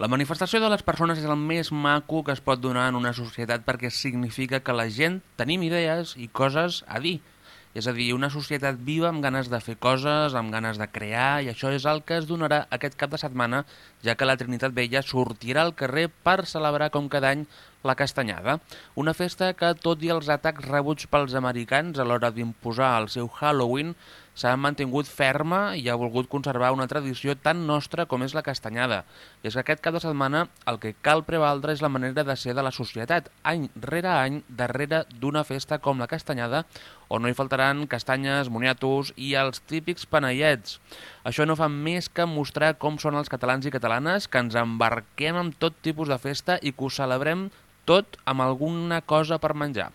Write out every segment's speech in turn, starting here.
La manifestació de les persones és el més maco que es pot donar en una societat perquè significa que la gent tenim idees i coses a dir. És a dir, una societat viva amb ganes de fer coses, amb ganes de crear, i això és el que es donarà aquest cap de setmana, ja que la Trinitat Vella sortirà al carrer per celebrar com cada any la Castanyada, una festa que, tot i els atacs rebuts pels americans a l'hora d'imposar el seu Halloween, s'ha mantingut ferma i ha volgut conservar una tradició tan nostra com és la castanyada. I és que aquest cap de setmana el que cal prevaldre és la manera de ser de la societat, any rere any darrere d'una festa com la castanyada, on no hi faltaran castanyes, moniatos i els típics panellets. Això no fa més que mostrar com són els catalans i catalanes, que ens embarquem amb tot tipus de festa i que ho celebrem tot amb alguna cosa per menjar,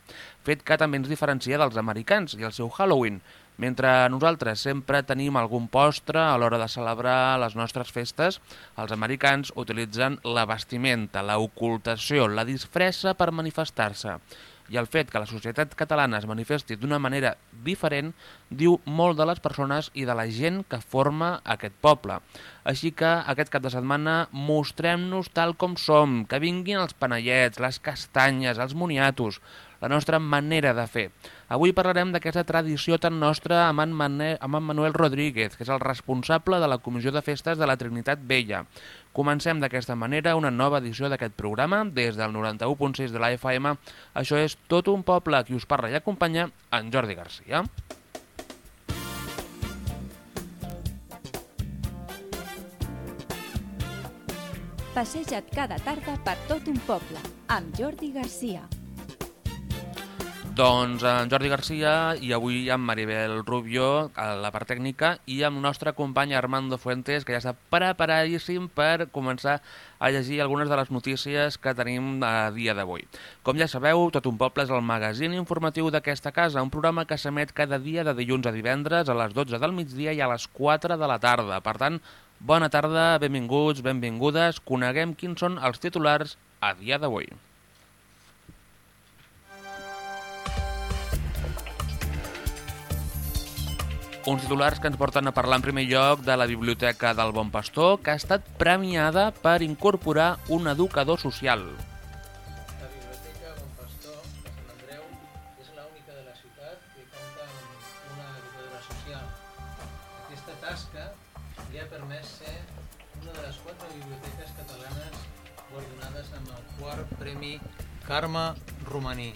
fet que també ens diferencia dels americans i el seu Halloween, mentre nosaltres sempre tenim algun postre a l'hora de celebrar les nostres festes, els americans utilitzen la vestimenta, l'ocultació, la disfressa per manifestar-se. I el fet que la societat catalana es manifesti d'una manera diferent diu molt de les persones i de la gent que forma aquest poble. Així que aquest cap de setmana mostrem-nos tal com som, que vinguin els panellets, les castanyes, els moniatos, la nostra manera de fer. Avui parlarem d'aquesta tradició tan nostra amb en, Manuel, amb en Manuel Rodríguez, que és el responsable de la Comissió de Festes de la Trinitat Vella. Comencem d'aquesta manera una nova edició d'aquest programa des del 91.6 de la FM. Això és Tot un poble, qui us parla i acompanya en Jordi Garcia. Passeja't cada tarda per tot un poble, amb Jordi Garcia. Doncs en Jordi Garcia i avui amb Maribel Rubio a la part tècnica i amb el nostre company Armando Fuentes que ja està preparadíssim per començar a llegir algunes de les notícies que tenim a dia d'avui. Com ja sabeu, Tot un poble és el magazín informatiu d'aquesta casa, un programa que s'emet cada dia de dilluns a divendres a les 12 del migdia i a les 4 de la tarda. Per tant, bona tarda, benvinguts, benvingudes, coneguem quins són els titulars a dia d'avui. Uns titulars que ens porten a parlar en primer lloc de la Biblioteca del Bon Pastor, que ha estat premiada per incorporar un educador social. La Biblioteca Bon Pastor de Sant Andreu és l'única de la ciutat que compta amb una educadora social. Aquesta tasca ha permès ser una de les biblioteques catalanes amb el quart Premi Carme Romaní.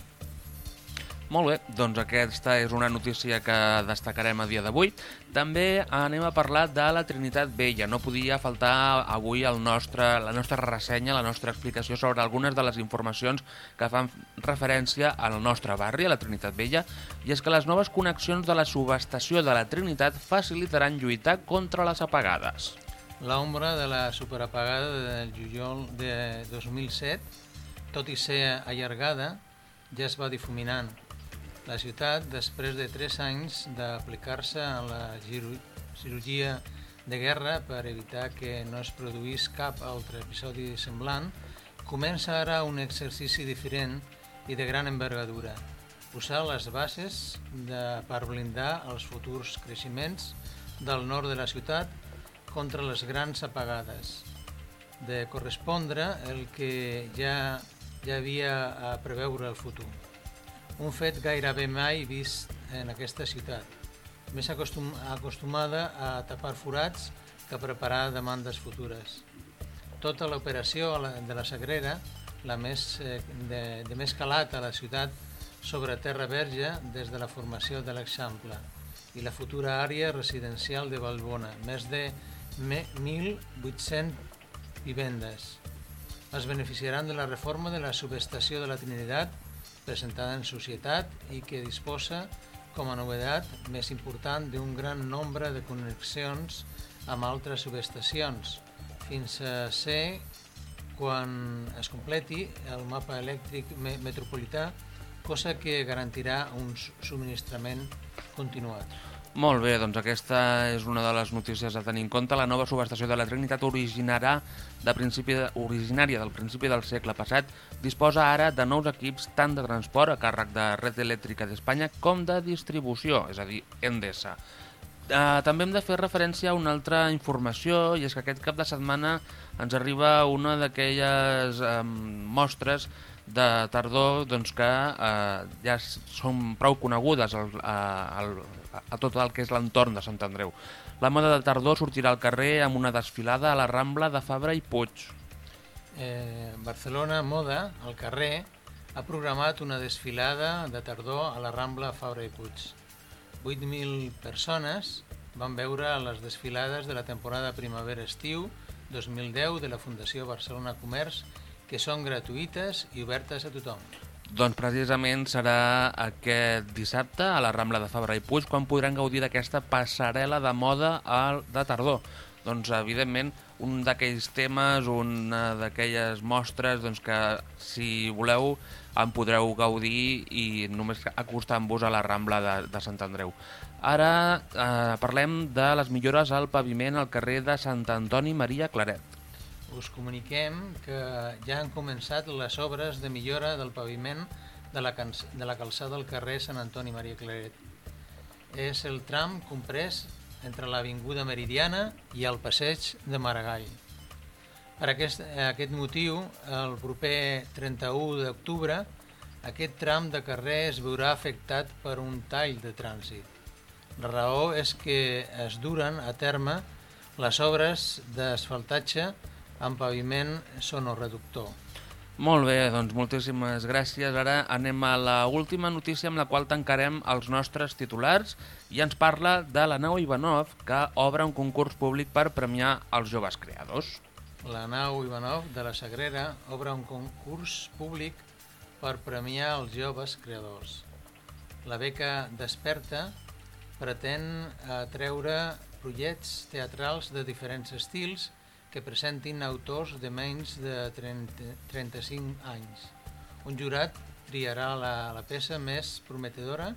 Molt bé, doncs aquesta és una notícia que destacarem a dia d'avui. També anem a parlar de la Trinitat Vella. No podia faltar avui el nostre, la nostra ressenya, la nostra explicació sobre algunes de les informacions que fan referència al nostre barri, a la Trinitat Vella, i és que les noves connexions de la subestació de la Trinitat facilitaran lluitar contra les apagades. L'ombra de la superapagada del juliol de 2007, tot i ser allargada, ja es va difuminant la ciutat, després de tres anys d'aplicar-se a la cirurgia de guerra per evitar que no es produís cap altre episodi semblant, comença ara un exercici diferent i de gran envergadura, posar les bases de, per blindar els futurs creixements del nord de la ciutat contra les grans apagades, de correspondre el que ja, ja havia a preveure el futur un fet gairebé mai vist en aquesta ciutat, més acostum acostumada a tapar forats que a preparar demandes futures. Tota l'operació de la Sagrera, la més, eh, de, de més calat a la ciutat sobre terra verge des de la formació de l'Eixample i la futura àrea residencial de Balbona, més de 1.800 vivendes. Es beneficiaran de la reforma de la subestació de la Trinitat presentada en societat i que disposa, com a novedat més important, d'un gran nombre de connexions amb altres subestacions, fins a ser, quan es completi el mapa elèctric metropolità, cosa que garantirà un subministrament continuat. Molt bé, doncs aquesta és una de les notícies a tenir en compte. La nova subestació de la Trinitat originarà de principi de, originària del principi del segle passat. Disposa ara de nous equips tant de transport a càrrec de Red Elèctrica d'Espanya com de distribució, és a dir, Endesa. Uh, també hem de fer referència a una altra informació i és que aquest cap de setmana ens arriba una d'aquelles um, mostres de tardor doncs, que uh, ja són prou conegudes al, a, a, a tot el que és l'entorn de Sant Andreu. La moda de tardor sortirà al carrer amb una desfilada a la Rambla de Fabra i Puig. Eh, Barcelona Moda, al carrer, ha programat una desfilada de tardor a la Rambla Fabra i Puig. 8.000 persones van veure les desfilades de la temporada primavera-estiu 2010 de la Fundació Barcelona Comerç, que són gratuïtes i obertes a tothom. Doncs precisament serà aquest dissabte a la Rambla de Fabra i Puig quan podran gaudir d'aquesta passarel·la de moda de tardor. Doncs evidentment un d'aquells temes, una d'aquelles mostres doncs, que si voleu en podreu gaudir i només acostant-vos a la Rambla de, de Sant Andreu. Ara eh, parlem de les millores al paviment al carrer de Sant Antoni Maria Claret. Us comuniquem que ja han començat les obres de millora del paviment de la, de la calçada del carrer Sant Antoni Maria Claret. És el tram comprès entre l'Avinguda Meridiana i el passeig de Maragall. Per aquest, aquest motiu, el proper 31 d'octubre, aquest tram de carrer es veurà afectat per un tall de trànsit. La raó és que es duren a terme les obres d'asfaltatge amb paviment sonoreductor. Molt bé, doncs moltíssimes gràcies. Ara anem a la última notícia amb la qual tancarem els nostres titulars i ens parla de la nau Ivanov que obre un concurs públic per premiar els joves creadors la nau Ivanov de la Sagrera obre un concurs públic per premiar els joves creadors. La beca Desperta pretén atreure projectes teatrals de diferents estils que presentin autors de menys de 30, 35 anys. Un jurat triarà la, la peça més prometedora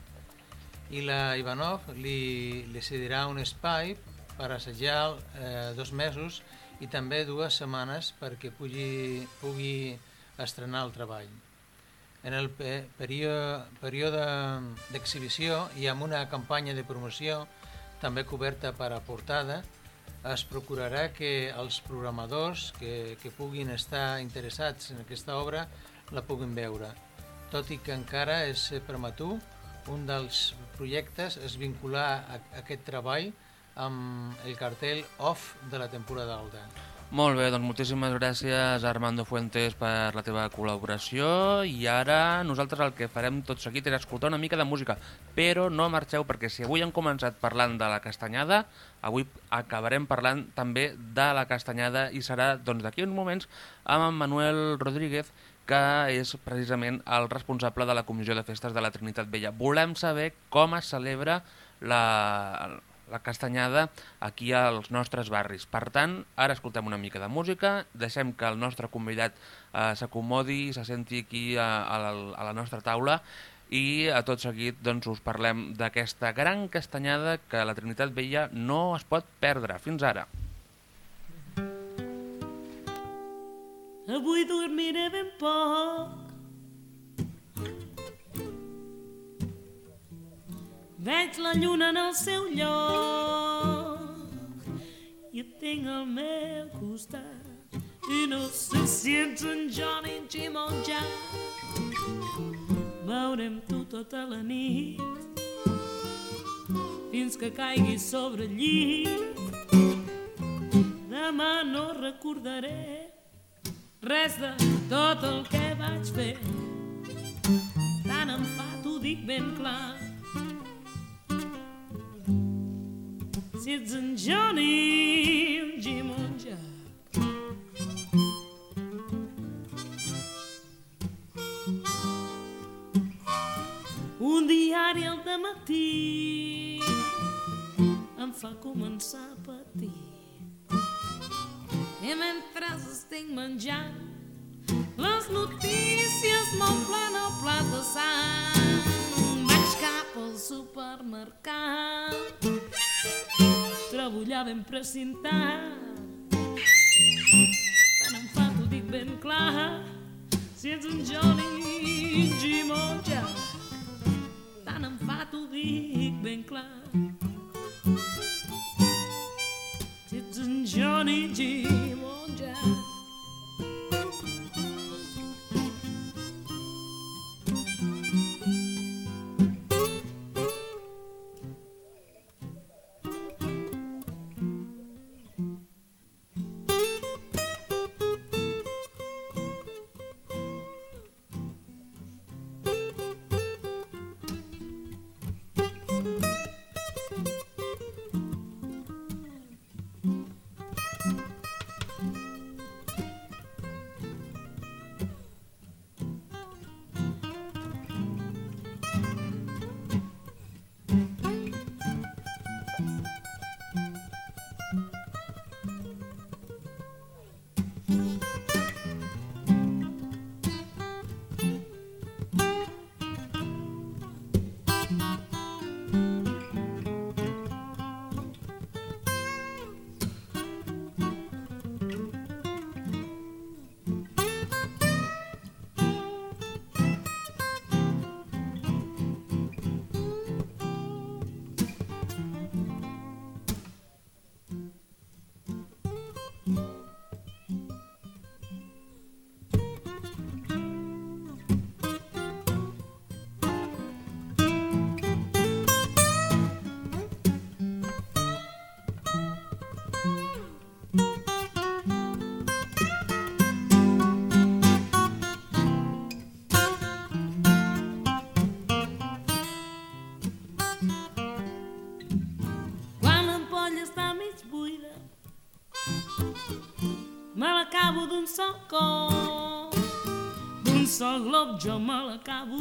i la Ivanov li, li cedirà un espai per assajar eh, dos mesos i també dues setmanes perquè pugui, pugui estrenar el treball. En el període, d'exhibició i amb una campanya de promoció també coberta per a portada, es procurarà que els programadors que, que puguin estar interessats en aquesta obra la puguin veure. Tot i que encara és prematur, un dels projectes és vincular a, a aquest treball amb el cartell off de la temporada alta. Molt bé, doncs moltíssimes gràcies Armando Fuentes per la teva col·laboració i ara nosaltres el que farem tot seguit és escoltar una mica de música, però no marxeu perquè si avui hem començat parlant de la castanyada, avui acabarem parlant també de la castanyada i serà doncs uns moments amb en Manuel Rodríguez que és precisament el responsable de la Comissió de Festes de la Trinitat Vella. Volem saber com es celebra la, la castanyada aquí als nostres barris. Per tant, ara escoltem una mica de música, deixem que el nostre convidat eh, s'acomodi, se senti aquí a, a, la, a la nostra taula i a tot seguit doncs, us parlem d'aquesta gran castanyada que la Trinitat Vella no es pot perdre. Fins ara. Avui dormiré ben poc Veig la lluna en el seu lloc i et tinc al meu costat i no sé si ets en Johnny, Jim o Jack. Veurem tu tota la nit fins que caigui sobre el llit. Demà no recordaré res de tot el que vaig fer. Tant em fa, t'ho dic ben clar si ets en Johnny, Jim un Jack. Un diari al matí em fa començar a patir. I mentre estic menjant, les notícies m'omplen el plat de sang. Vaig cap al supermercat Tremollava emprecintat Tan en fa t'ho dic ben clar. Si ets un Johnny Jimon Jack Tan en fa t'ho dic ben clar. Si ets un Johnny Jimon sol cop d'un sol glob jo me l'acabo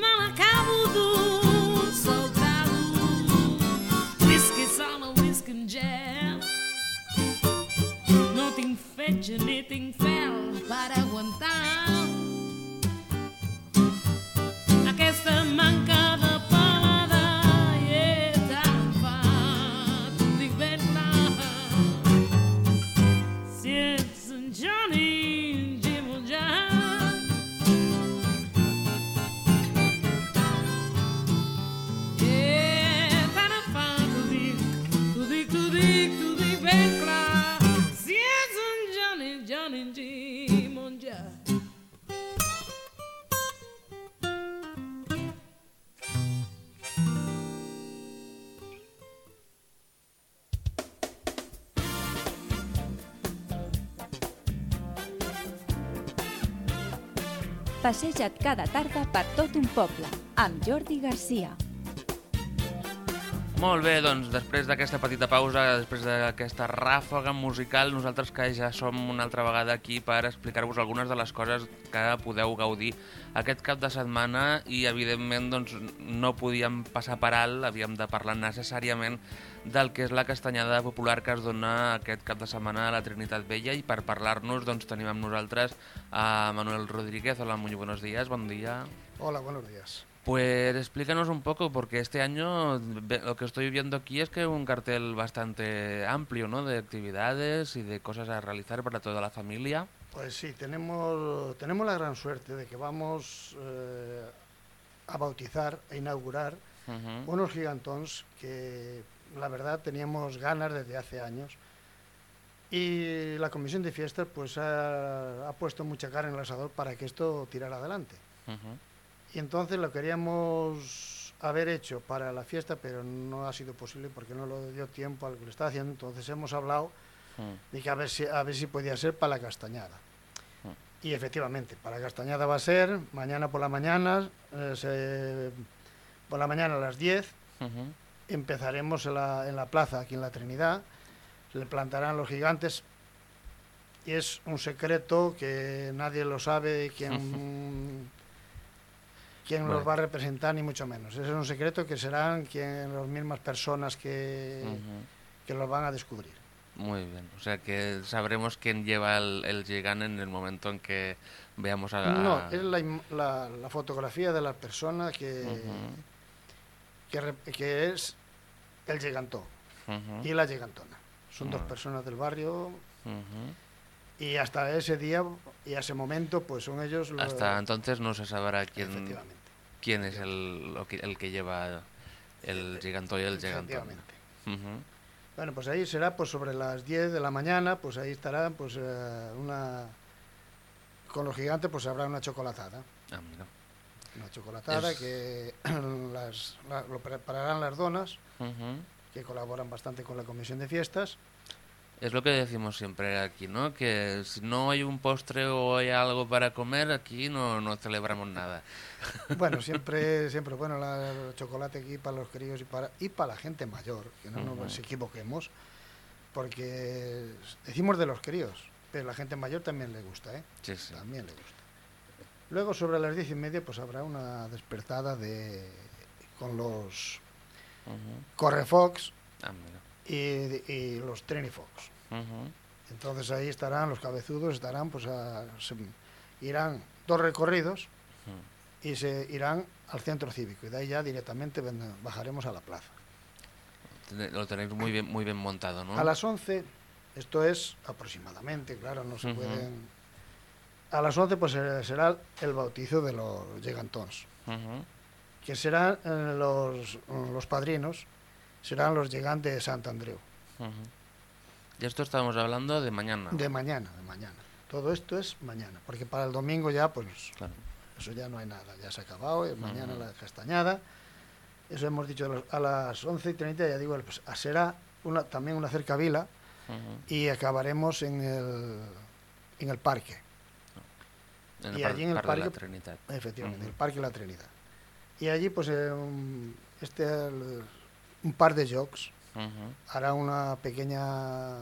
me l'acabo d'un sol trago whisky sola, whisky amb gel. No tinc fetge ni tinc fel per aguantar aquesta manca Passeja't cada tarda per tot un poble, amb Jordi Garcia. Molt bé, doncs després d'aquesta petita pausa, després d'aquesta ràfaga musical, nosaltres que ja som una altra vegada aquí per explicar-vos algunes de les coses que podeu gaudir aquest cap de setmana i evidentment doncs, no podíem passar per alt, havíem de parlar necessàriament del que és la castanyada popular que es dona aquest cap de setmana a la Trinitat Vella i per parlar-nos doncs, tenim amb nosaltres a Manuel Rodríguez. Hola, muy buenos días, bon dia. Hola, buenos días. Pues explícanos un poco, porque este año lo que estoy viendo aquí es que un cartel bastante amplio, ¿no? De actividades y de cosas a realizar para toda la familia. Pues sí, tenemos, tenemos la gran suerte de que vamos eh, a bautizar e inaugurar Ujú. unos gigantons que la verdad teníamos ganas desde hace años. Y la comisión de fiestas pues ha, ha puesto mucha carne en el asador para que esto tirara adelante. Ujú. Y entonces lo queríamos haber hecho para la fiesta, pero no ha sido posible porque no lo dio tiempo al que lo está haciendo. Entonces hemos hablado Mm. de que a ver si, a ver si podía ser para la castañada. Mm. Y efectivamente, para la castañada va a ser mañana por la mañana, eh, se- por la mañana a las 10, Ujú. Empezaremos en la, en la plaza, aquí en la Trinidad, le plantarán los gigantes y es un secreto que nadie lo sabe quién, quién Bueno. los va a representar, ni mucho menos. Ese es un secreto que serán quien, las mismas personas que, Ujú. que los van a descubrir. Muy bien, o sea que sabremos quién lleva el, el gigante en el momento en que veamos a... No, es la, la- la fotografía de la persona que, Ujú. que, rep- que es el gigantó Ujú. y la gigantona. Son dos personas del barrio y hasta ese día y a ese momento pues son ellos los... Hasta entonces no se sabrá quién, quién es el, lo que, el que lleva el gigante y el gigantón. Bueno, pues ahí será pues sobre las 10 de la mañana, pues ahí estará pues eh, una con los gigantes pues habrá una chocolatada, Ah, mira. Una chocolatada Es- que las, la- lo prepararán las donas que colaboran bastante con la comisión de fiestas. Es lo que decimos siempre aquí, ¿no? Que si no hay un postre o hay algo para comer, aquí no, no celebramos nada. Bueno, siempre siempre bueno la- el chocolate aquí para los críos y para y para la gente mayor, que no nos equivoquemos, porque decimos de los críos, pero la gente mayor también le gusta, ¿eh? Sí, sí. También le gusta. Luego sobre las diez y media pues habrá una despertada de con los Ujú. Correfox Ah, y, y los Trenifox. Ujú. Entonces ahí estarán los cabezudos, estarán pues a- se- irán dos recorridos y se irán al centro cívico y de ahí ya directamente bajaremos a la plaza. Lo tenéis muy bien, muy bien montado, ¿no? A las 11, esto es aproximadamente, claro, no se pueden... A las 11 pues eh, será el bautizo de los llegantons, que serán eh, los, los padrinos, serán los llegantes de Sant Andreu. Y esto estamos hablando de mañana. de mañana, de mañana. Todo esto es mañana, porque para el domingo ya pues Claro. eso ya no hay nada, ya se ha acabado, es mañana la castañada. Eso hemos dicho a las 11 y 30, ya digo, pues será una, también una cercavila y acabaremos en el, en el parque, En el Y allí en el par de la parque- Trinidad. efectivamente, el Parque La Trinidad. Y allí, pues, eh, este, el- un par de jocs hará una pequeña,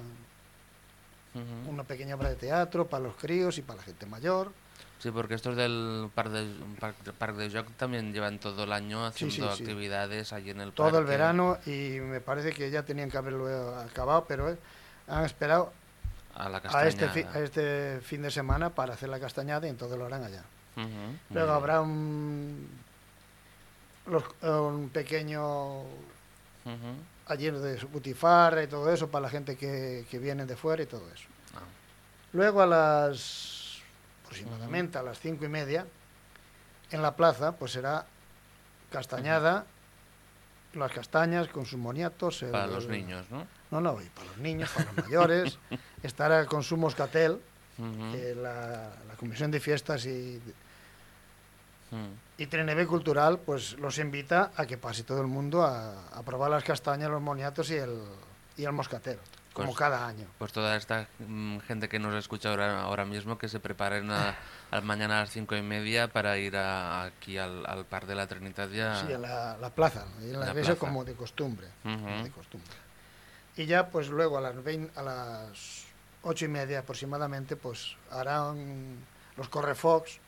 una pequeña obra de teatro para los críos y para la gente mayor. Sí, porque estos del parque de, parque, parque de Joc también llevan todo el año haciendo sí, sí. actividades allí en el Todo el parque. verano y me parece que ya tenían que haberlo acabado, pero eh, han esperado A la a este, fi- castañada. a este fin de semana para hacer la castañada y entonces lo harán allá. Luego habrá un, los- un pequeño Ujú. allí de butifarra y todo eso para la gente que, que viene de fuera y todo eso. Ah, Luego a las aproximadamente a las cinco y media en la plaza pues será castañada, las castañas con sus moniatos. el- para los niños, ¿no? No, no, y para los niños, para los mayores. Estará con su moscatel, la, la Comisión de Fiestas y, ujú. y Treneve Cultural pues los invita a que pase todo el mundo a, a probar las castañas, los moniatos y el, y el moscatel, como Pues- cada año. Pues toda esta mm, gente que nos escucha ahora, ahora mismo, que se preparen a, a mañana a las cinco y media para ir a- aquí al, al Par de la Trinidad ya. Sí, en la, la plaza, y en la, La iglesia plaza. como de costumbre, como de costumbre. Y ya pues luego a las, 20 a las ocho y media aproximadamente pues harán los correfox,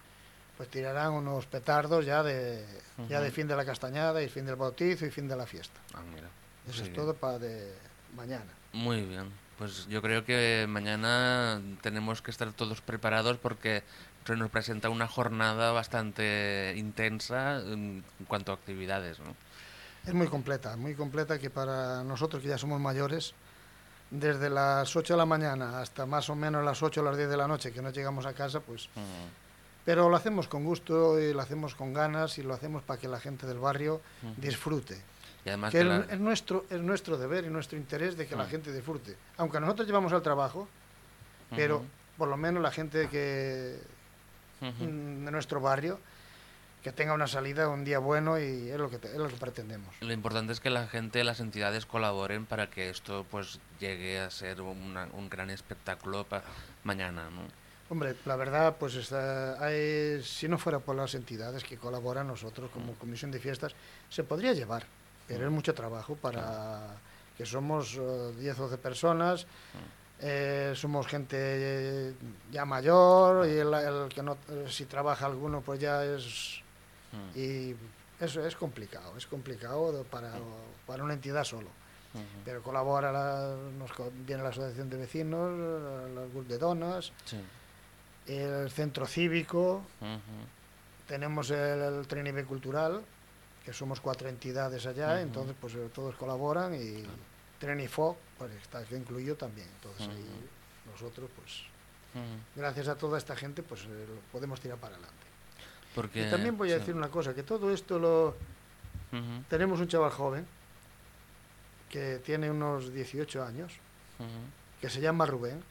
pues tirarán unos petardos ya de, ya de fin de la castañada y fin del bautizo y fin de la fiesta. Ah, mira. Eso Sí. es todo para de mañana. Muy bien. Pues yo creo que mañana tenemos que estar todos preparados porque se nos presenta una jornada bastante intensa en cuanto a actividades, ¿no? Es muy completa, muy completa que para nosotros que ya somos mayores, desde las 8 de la mañana hasta más o menos las 8 o las 10 de la noche que no llegamos a casa, pues Pero lo hacemos con gusto y lo hacemos con ganas y lo hacemos para que la gente del barrio disfrute. Y además Que que es, la- es nuestro, es nuestro deber y nuestro interés de que la Mm. gente disfrute. Aunque nosotros llevamos al trabajo, pero por lo menos la gente que de nuestro barrio que tenga una salida un día bueno y es lo que te- es lo que pretendemos. Lo importante es que la gente, las entidades colaboren para que esto pues llegue a ser una- un gran espectáculo para mañana, ¿no? Hombre, la verdad, pues está, hay- si no fuera por las entidades que colaboran nosotros como comisión de fiestas, se podría llevar, pero es mucho trabajo para que somos eh, 10 o 12 personas, eh, somos gente eh, ya mayor y el, el que no, si trabaja alguno pues ya es... Mm, Y eso es complicado, es complicado para, para una entidad solo. Pero colabora, la, nos viene la Asociación de Vecinos, los grupos de donas, Sí. el centro cívico, tenemos el, el Trinive Cultural, que somos cuatro entidades allá, entonces pues eh, todos colaboran y Trenifoc, pues está que incluyo también. Entonces ahí nosotros pues gracias a toda esta gente pues eh, podemos tirar para adelante. Porque, y también voy a sí. decir una cosa, que todo esto lo tenemos un chaval joven que tiene unos 18 años, que se llama Rubén,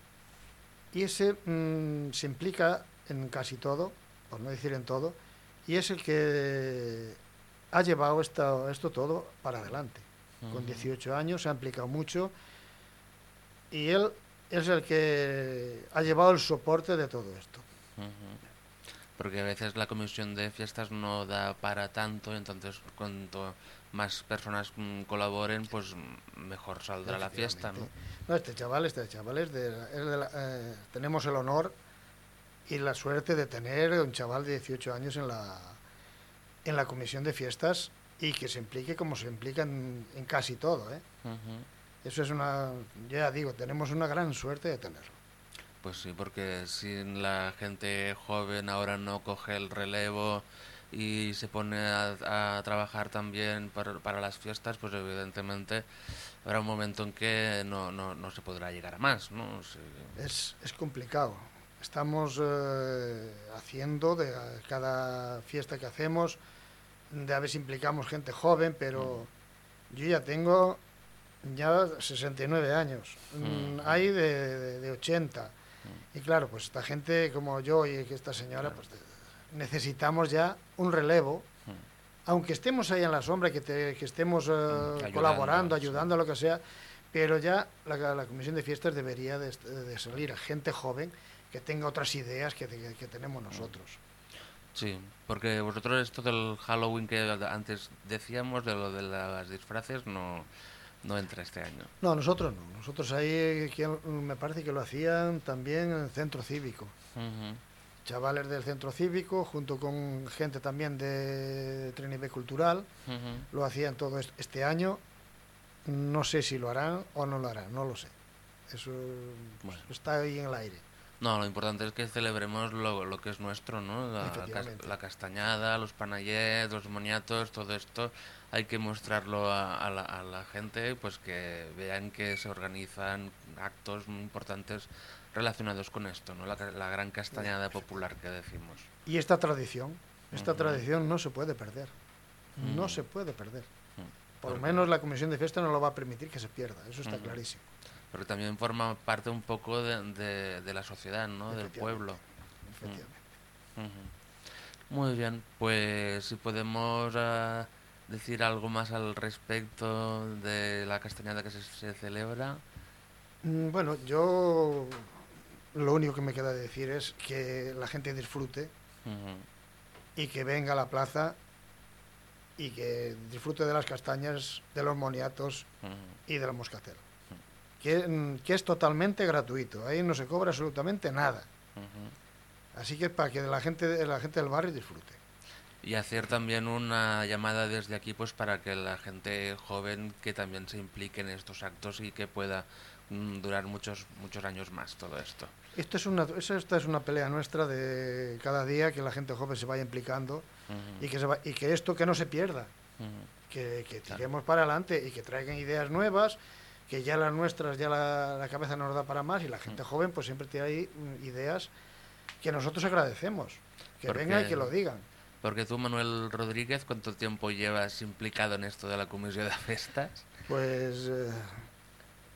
y ese mm, se implica en casi todo, por no decir en todo, y es el que ha llevado esta- esto todo para adelante. Con Ujú. 18 años se ha implicado mucho y él es el que ha llevado el soporte de todo esto. Ujú. Porque a veces la comisión de fiestas no da para tanto, entonces cuanto más personas mm, colaboren, pues mejor saldrá la fiesta, ¿no? No, este chaval, este chaval es de, es de la- eh, tenemos el honor y la suerte de tener un chaval de 18 años en la, en la comisión de fiestas y que se implique como se implica en, en casi todo. ¿eh? Eso es una, ya digo, tenemos una gran suerte de tenerlo. Pues sí, porque si la gente joven ahora no coge el relevo y se pone a, a trabajar también para, para las fiestas, pues evidentemente habrá un momento en que no, no, no se podrá llegar a más, ¿no? Sí. Es, es complicado. Estamos eh, haciendo de cada fiesta que hacemos, de a si implicamos gente joven, pero yo ya tengo ya 69 años. Mm, Mm. Hay de, de- de 80. Y claro, pues esta gente como yo y esta señora, pues necesitamos ya un relevo. Mm. Aunque estemos ahí en la sombra, que, te- que estemos eh, ayudando, colaborando, sí. ayudando, lo que sea, pero ya la, la comisión de fiestas debería de, salir a gente joven que tenga otras ideas que, que- que tenemos nosotros. Sí, porque vosotros esto del Halloween que antes decíamos, de lo de las disfraces, no, no entra este año. No, nosotros no. Nosotros ahí me parece que lo hacían también en el centro cívico. Chavales del centro cívico, junto con gente también de Trinive Cultural, lo hacían todo est- este año. No sé si lo harán o no lo harán, no lo sé. Eso Bueno. está ahí en el aire. No, lo importante es que celebremos lo, lo que es nuestro, ¿no? La, la castañada, los panayets, los moniatos, todo esto. Hay que mostrarlo a, a la, a la gente, pues que vean que se organizan actos muy importantes relacionados con esto, ¿no? La, la gran castañada popular que decimos. Y esta tradición, esta tradición no se puede perder. No Mm. se puede perder. Mm. Por lo menos la comisión de fiesta no lo va a permitir que se pierda. Eso está clarísimo. Porque también forma parte un poco de, de- de la sociedad, ¿no? Del pueblo. Muy bien, pues si podemos ah, decir algo más al respecto de la castañada que se, se celebra. Mm, Bueno, yo lo único que me queda decir es que la gente disfrute y que venga a la plaza y que disfrute de las castañas, de los moniatos y de la. Que, mm, que es totalmente gratuito, ahí no se cobra absolutamente nada. Así que para que la gente, la gente del barrio disfrute. Y hacer también una llamada desde aquí pues para que la gente joven que también se implique en estos actos y que pueda mm, durar muchos muchos años más todo esto. Esto es una, eso- esta es una pelea nuestra de cada día que la gente joven se vaya implicando y que, se va- y que esto que no se pierda, que, que Claro. tiremos para adelante y que traigan ideas nuevas, que ya las nuestras, ya la, la cabeza nos da para más y la gente joven pues siempre tiene ahí mm, ideas que nosotros agradecemos, que Porque- vengan y que lo digan. Porque tú, Manuel Rodríguez, ¿cuánto tiempo llevas implicado en esto de la comisión de festas? Pues eh,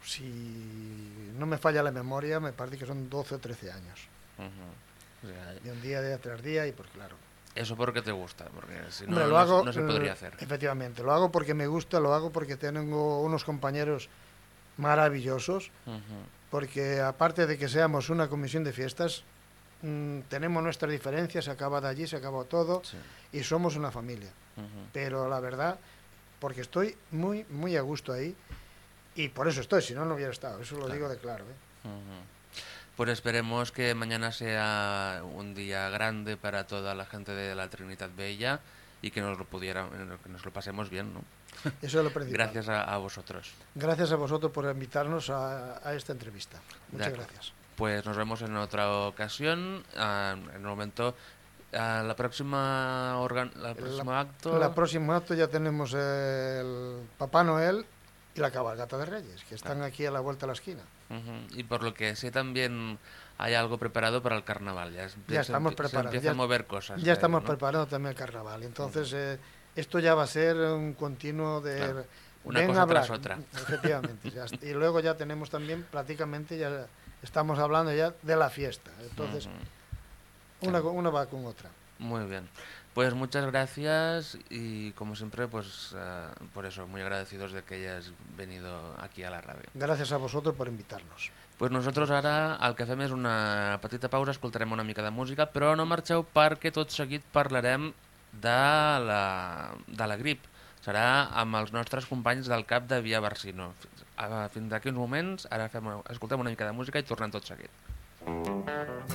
si no me falla la memoria, me parece que son 12 o 13 años, Ujú. O sea, de un día, día tras día y pues claro. eso porque te gusta, porque si no, Hombre, lo no, hago, no se eh, podría hacer. Efectivamente, lo hago porque me gusta, lo hago porque tengo unos compañeros maravillosos, porque aparte de que seamos una comisión de fiestas, mm, tenemos nuestras diferencias, se acaba de allí, se acaba todo Sí. y somos una familia. Pero la verdad, porque estoy muy, muy a gusto ahí y por eso estoy, si no, no hubiera estado, eso lo Claro. digo de claro. ¿eh? Pues esperemos que mañana sea un día grande para toda la gente de la Trinidad Bella y que nos lo pudiera, que nos lo pasemos bien, ¿no? Eso es lo. Gracias a, a vosotros. Gracias a vosotros por invitarnos a, a esta entrevista. Muchas gracias. Pues nos vemos en otra ocasión. ah, en el momento, ah, la próxima organ, la próximo acto. La próximo acto ya tenemos el Papá Noel y la cabalgata de Reyes, que están aquí a la vuelta de la esquina. Ujú, Y por lo que sé también hay algo preparado para el carnaval. Ya, Ya se estamos empie- se preparados, empieza ya- a mover cosas. Ya ahí, estamos ¿no? preparando también el carnaval. Entonces, eh, esto ya va a ser un continuo de, Claro. Una ven cosa hablar. tras otra. Efectivamente. ya y luego ya tenemos también prácticamente, ya estamos hablando ya de la fiesta. Entonces, Ujú. una, co- una va con otra. Muy bien. Pues muchas gracias y como siempre, pues eh, por eso, muy agradecidos de que hayas venido aquí a la radio. Gracias a vosotros por invitarnos. Pues nosaltres ara el que fem és una petita pausa, escoltarem una mica de música, però no marxeu perquè tot seguit parlarem de la, de la grip. Serà amb els nostres companys del CAP de Via Barsino. Fins, a- fins d'aquí uns moments, ara fem, escoltem una mica de música i tornem tot seguit. Era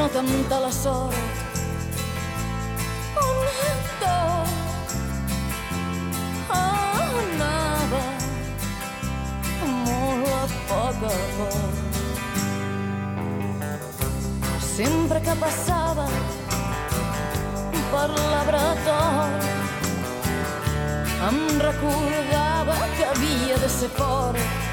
no temptar la sort. Tot anava molt a poc a poc. Sempre que passava per la bretol em recordava que havia de ser fort,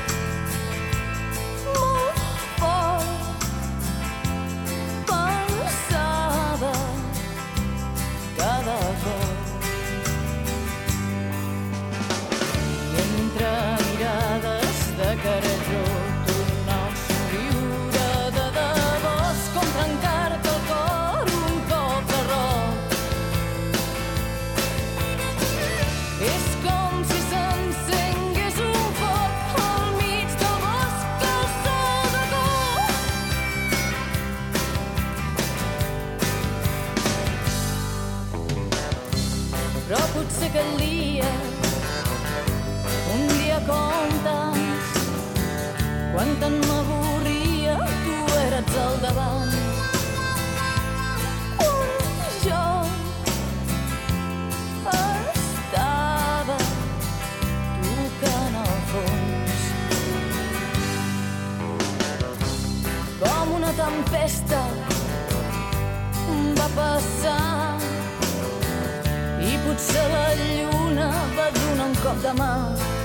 Però potser calia un dia com tants quan tant m'avorria tu eres al davant. Quan jo estava tocant el fons. Com una tempesta va passar potser la lluna va donar un cop de mà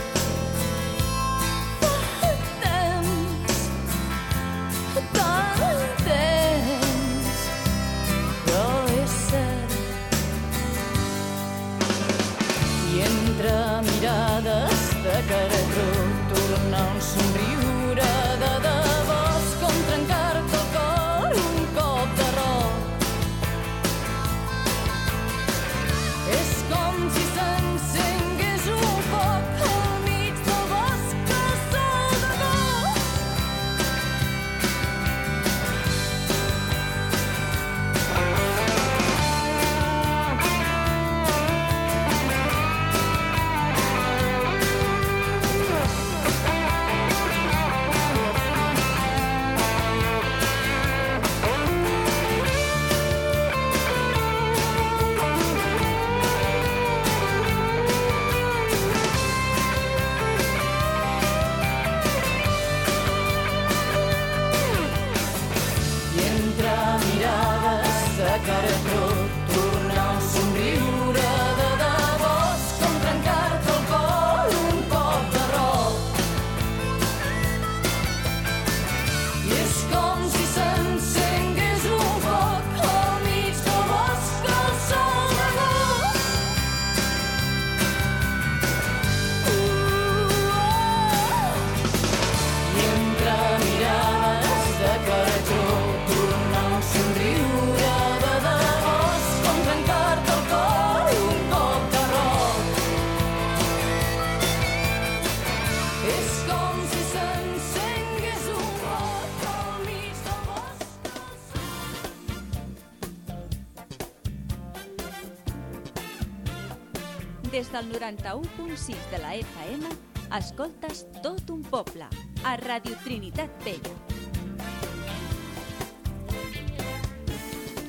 del 91.6 de la FM, escoltes tot un poble, a Radio Trinitat Vella.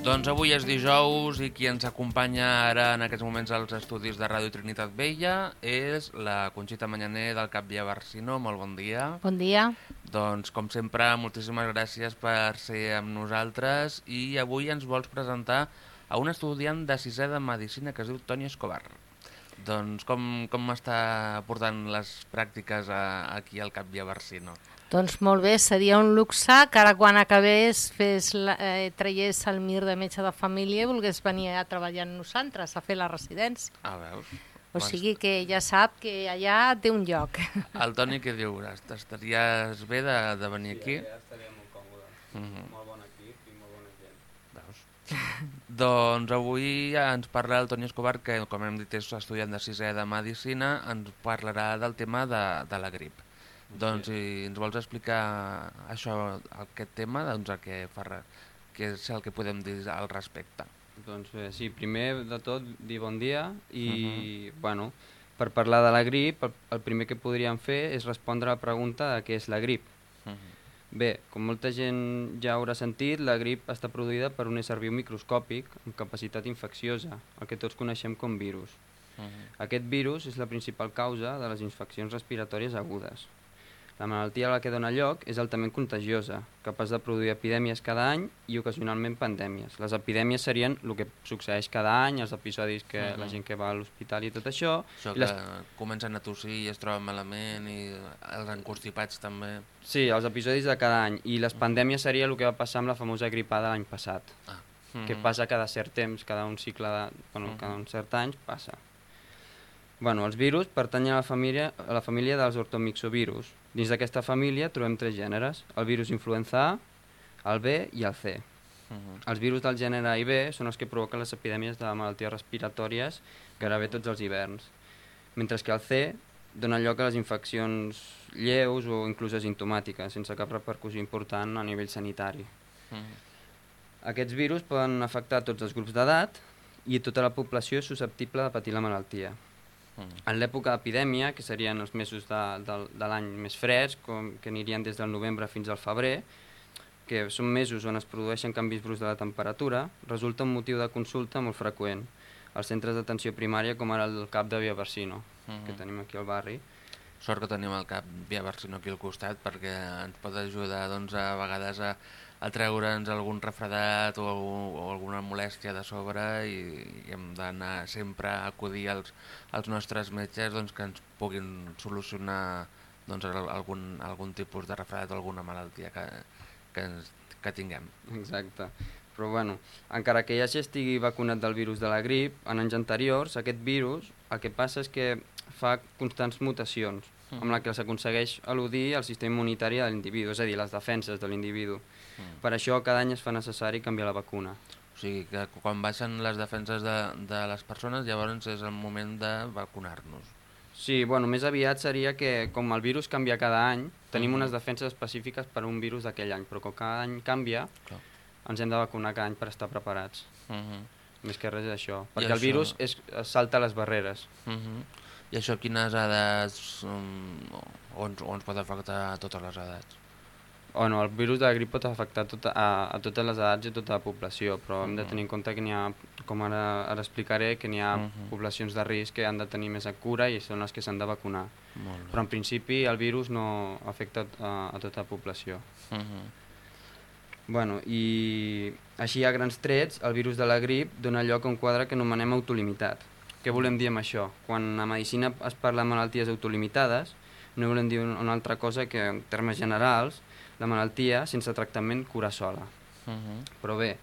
Doncs avui és dijous i qui ens acompanya ara en aquests moments als estudis de Ràdio Trinitat Vella és la Conxita Manyaner del Cap Via Barcino. Molt bon dia. Bon dia. Doncs, com sempre, moltíssimes gràcies per ser amb nosaltres i avui ens vols presentar a un estudiant de sisè de Medicina que es diu Toni Escobar. Doncs com, com està portant les pràctiques a, aquí al Cap Via Barcino? Doncs molt bé, seria un luxe que ara quan acabés fes la, eh, traiés el mir de metge de família i volgués venir a treballar amb nosaltres, a fer la residència. Ah, veus? O sigui que ja sap que allà té un lloc. El Toni què diu? Est- Estaries bé de, de venir aquí? Ja estaria molt còmode. Mhm. Molt bon equip i molt bona gent. Veus? doncs avui ens parla el Toni Escobar, que com hem dit és estudiant de sisè de Medicina, ens parlarà del tema de, de la grip. Doncs si ens vols explicar això, aquest tema, doncs el que fa, què és el que podem dir al respecte. Doncs bé, sí, primer de tot dir bon dia i, bueno, per parlar de la grip, el, el primer que podríem fer és respondre a la pregunta de què és la grip. Bé, com molta gent ja haurà sentit, la grip està produïda per un ésser viu microscòpic amb capacitat infecciosa, el que tots coneixem com virus. Aquest virus és la principal causa de les infeccions respiratòries agudes. La malaltia a la que dona lloc és altament contagiosa, capaç de produir epidèmies cada any i ocasionalment pandèmies. Les epidèmies serien el que succeeix cada any, els episodis que uh -huh. la gent que va a l'hospital i tot això. Això que les... comencen a tossir i es troben malament i els encostipats també. Sí, els episodis de cada any. I les pandèmies seria el que va passar amb la famosa gripada l'any passat, Ah. que Mhm. passa cada cert temps, cada un cicle de... Bueno, Mhm. cada un cert anys passa. Bueno, els virus pertanyen a la família, a la família dels ortomixovirus. Dins d'aquesta família trobem tres gèneres, el virus influenza A, el B i el C. Mhm. Els virus del gènere A i B són els que provoquen les epidèmies de malalties respiratòries gairebé tots els hiverns, mentre que el C dona lloc a les infeccions lleus o inclús asimptomàtiques, sense cap repercussió important a nivell sanitari. Mhm. Aquests virus poden afectar tots els grups d'edat i tota la població és susceptible de patir la malaltia. Mhm. En l'època d'epidèmia, que serien els mesos de, de, de l'any més freds, com, que anirien des del novembre fins al febrer, que són mesos on es produeixen canvis bruscs de la temperatura, resulta un motiu de consulta molt freqüent als centres d'atenció primària com ara el CAP de Via Barsino, Mhm. que tenim aquí al barri. Sort que tenim el cap Via Barcino aquí al costat perquè ens pot ajudar doncs, a vegades a, a treure'ns algun refredat o, o alguna molèstia de sobre i, i hem d'anar sempre a acudir als, als nostres metges doncs, que ens puguin solucionar doncs, al- algun, algun tipus de refredat o alguna malaltia que, que, ens, que tinguem. Exacte. Però bueno, encara que ja estigui vacunat del virus de la grip, en anys anteriors, aquest virus el que passa és que fa constants mutacions, amb la que s'aconsegueix eludir el sistema immunitari de l'individu, és a dir, les defenses de l'individu. Per això cada any es fa necessari canviar la vacuna. O sigui que quan baixen les defenses de, de les persones llavors és el moment de vacunar-nos. Sí, bueno, més aviat seria que com el virus canvia cada any, tenim Mhm. unes defenses específiques per a un virus d'aquell any, però com cada any canvia, Clar. ens hem de vacunar cada any per estar preparats. Uh -huh. Més que res és això, perquè això- el virus és, es salta les barreres. Uh -huh. I això quines edats um, o, ens, o ens pot afectar a totes les edats? O no, el virus de la grip pot afectar tota, a, a totes les edats i a tota la població, però hem de tenir en compte que n'hi ha, com ara, ara explicaré, que n'hi ha Mhm. poblacions de risc que han de tenir més a cura i són les que s'han de vacunar. Molt bé. Però en principi el virus no afecta a, a tota la població. Uh -huh. Bueno, i així a grans trets, el virus de la grip dona lloc a un quadre que anomenem autolimitat. Què volem dir amb això? Quan a medicina es parla de malalties autolimitades, no volem dir un- una altra cosa que, en termes generals, la malaltia, sense tractament, cura sola. Uh -huh. Però bé,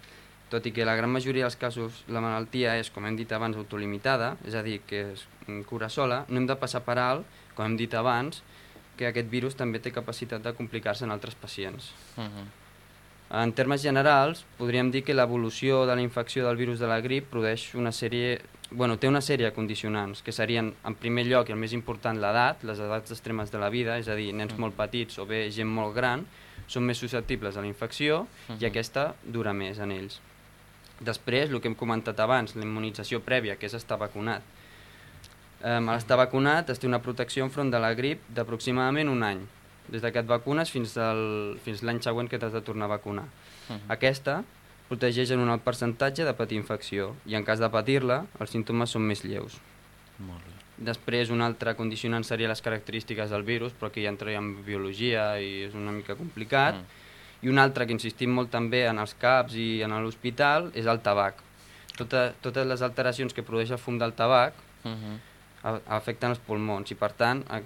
tot i que la gran majoria dels casos la malaltia és, com hem dit abans, autolimitada, és a dir, que es mm, cura sola, no hem de passar per alt, com hem dit abans, que aquest virus també té capacitat de complicar-se en altres pacients. Uh -huh. En termes generals, podríem dir que l'evolució de la infecció del virus de la grip produeix una sèrie, bueno, té una sèrie de condicionants, que serien, en primer lloc, i el més important, l'edat, les edats extremes de la vida, és a dir, nens molt petits o bé gent molt gran, són més susceptibles a la infecció i Mhm. aquesta dura més en ells. Després, el que hem comentat abans, la immunització prèvia, que és estar vacunat. Um, a l'estar vacunat es té una protecció enfront de la grip d'aproximadament un any, des de que et vacunes fins, l'any següent que t'has de tornar a vacunar. Mhm. Aquesta protegeix en un alt percentatge de patir infecció i en cas de patir-la, els símptomes són més lleus. Molt bé. Després, un altre condicionant seria les característiques del virus, però aquí ja entraria en biologia i és una mica complicat. Mm. I un altre que insistim molt també en els CAPs i en l'hospital és el tabac. Tota, totes les alteracions que produeix el fum del tabac Uh -huh. a- afecten els pulmons i, per tant, a,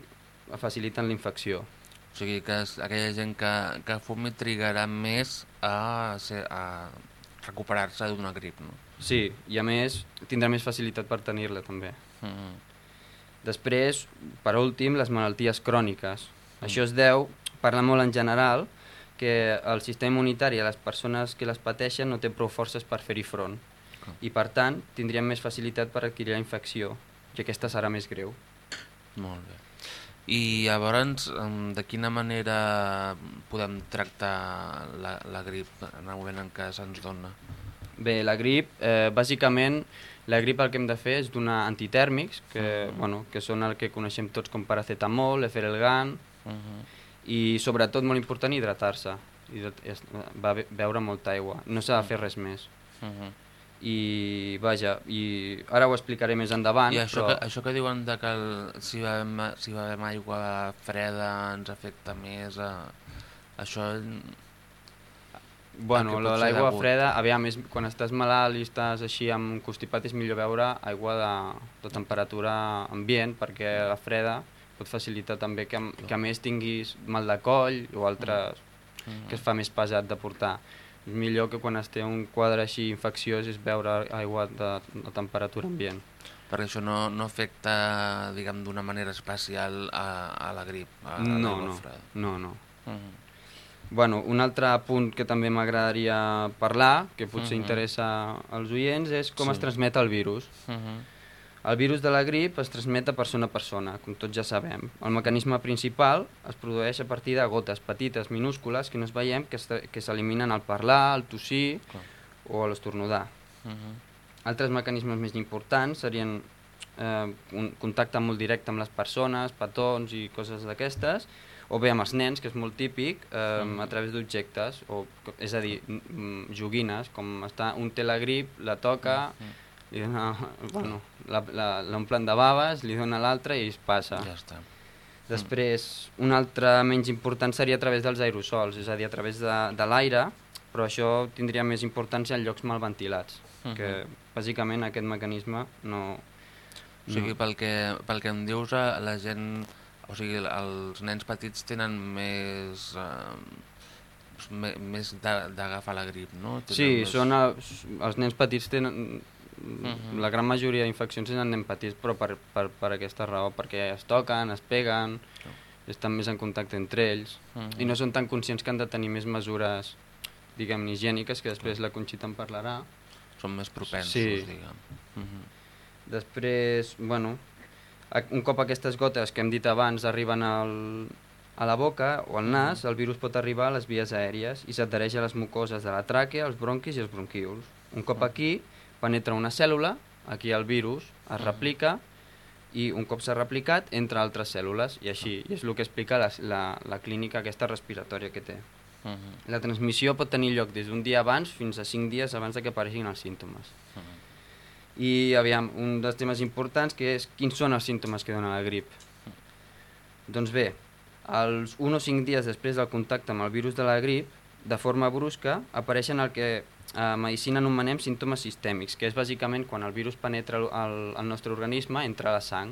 a faciliten la infecció. O sigui que aquella gent que, que fumi trigarà més a, ser, a recuperar-se d'una grip, no? Sí, i a més tindrà més facilitat per tenir-la també. Uh -huh. Després, per últim, les malalties cròniques. Això es deu, parla molt en general, que el sistema immunitari a les persones que les pateixen no té prou forces per fer-hi front. I per tant, tindrien més facilitat per adquirir la infecció, i aquesta serà més greu. Molt bé. I llavors, de quina manera podem tractar la, la grip en el moment en què se'ns dona? Bé, la grip, eh, bàsicament, la grip el que hem de fer és donar antitèrmics, que, bueno, que són el que coneixem tots com paracetamol, eferelgan, Uh -huh. i sobretot, molt important, hidratar-se. Hidrat- Va be- beure molta aigua, no s'ha de fer res més. Uh -huh. I, vaja, i ara ho explicaré més endavant, I això, però... que, això que diuen de que el, si, bevem, si bevem aigua freda ens afecta més, eh, això... Bueno, a l'aigua freda, aviam, és, quan estàs malalt i estàs així amb constipat és millor beure aigua de, de temperatura ambient perquè la freda pot facilitar també que, a- que a més tinguis mal de coll o altres Mm. que es fa més pesat de portar. Millor que quan es té un quadre així infecciós és beure aigua de, de temperatura ambient. Perquè això no, no afecta, diguem, d'una manera especial a, a la grip, a No, l'aigua no, freda. no, no. Uh -huh. Bueno, un altre punt que també m'agradaria parlar, que potser Mhm. interessa als oients, és com Sí. es transmet el virus. Uh -huh. El virus de la grip es transmet de persona a persona, com tots ja sabem. El mecanisme principal es produeix a partir de gotes petites, minúscules, que no es veiem, que s'eliminen al parlar, al tossir Clar. o a l'estornudar. Uh -huh. Altres mecanismes més importants serien eh, un contacte molt directe amb les persones, petons i coses d'aquestes, o bé amb els nens, que és molt típic, eh, Mhm. a través d'objectes, o és a dir, mm, joguines, com està, un té la grip, la toca, li dona, bueno, l'omplen de baves, li dona l'altre i es passa. Ja està. Després, un altre menys important seria a través dels aerosols, és a dir, a través de, de l'aire, però això tindria més importància en llocs mal ventilats, que bàsicament aquest mecanisme no... O sigui, no. pel que, pel que em dius, eh, la gent... O sigui, els nens petits tenen més... Eh, més d'agafar la grip, no? Tenen Sí, més... són els, els nens petits tenen... Mhm. La gran majoria d'infeccions tenen nens petits, però per, per, per aquesta raó, perquè es toquen, es peguen, estan més en contacte entre ells, Mhm. i no són tan conscients que han de tenir més mesures, diguem higièniques, que després la Conxita en parlarà. Són més propensos, Sí. diguem. Mhm. Després, bueno, un cop aquestes gotes que hem dit abans arriben al, a la boca o al nas, el virus pot arribar a les vies aèries i s'adhereix a les mucoses de la tràquea, els bronquis i els bronquíols. Un cop aquí, penetra una cèl·lula, aquí el virus es replica i un cop s'ha replicat entra a altres cèl·lules i així, i és el que explica la, la, la clínica aquesta respiratòria que té. Mhm. La transmissió pot tenir lloc des d'un dia abans fins a cinc dies abans de que apareguin els símptomes. I aviam, un dels temes importants que és quins són els símptomes que dona la grip. Doncs bé, els 1 o 5 dies després del contacte amb el virus de la grip, de forma brusca, apareixen el que a medicina anomenem símptomes sistèmics, que és bàsicament quan el virus penetra al, al nostre organisme, entra a la sang,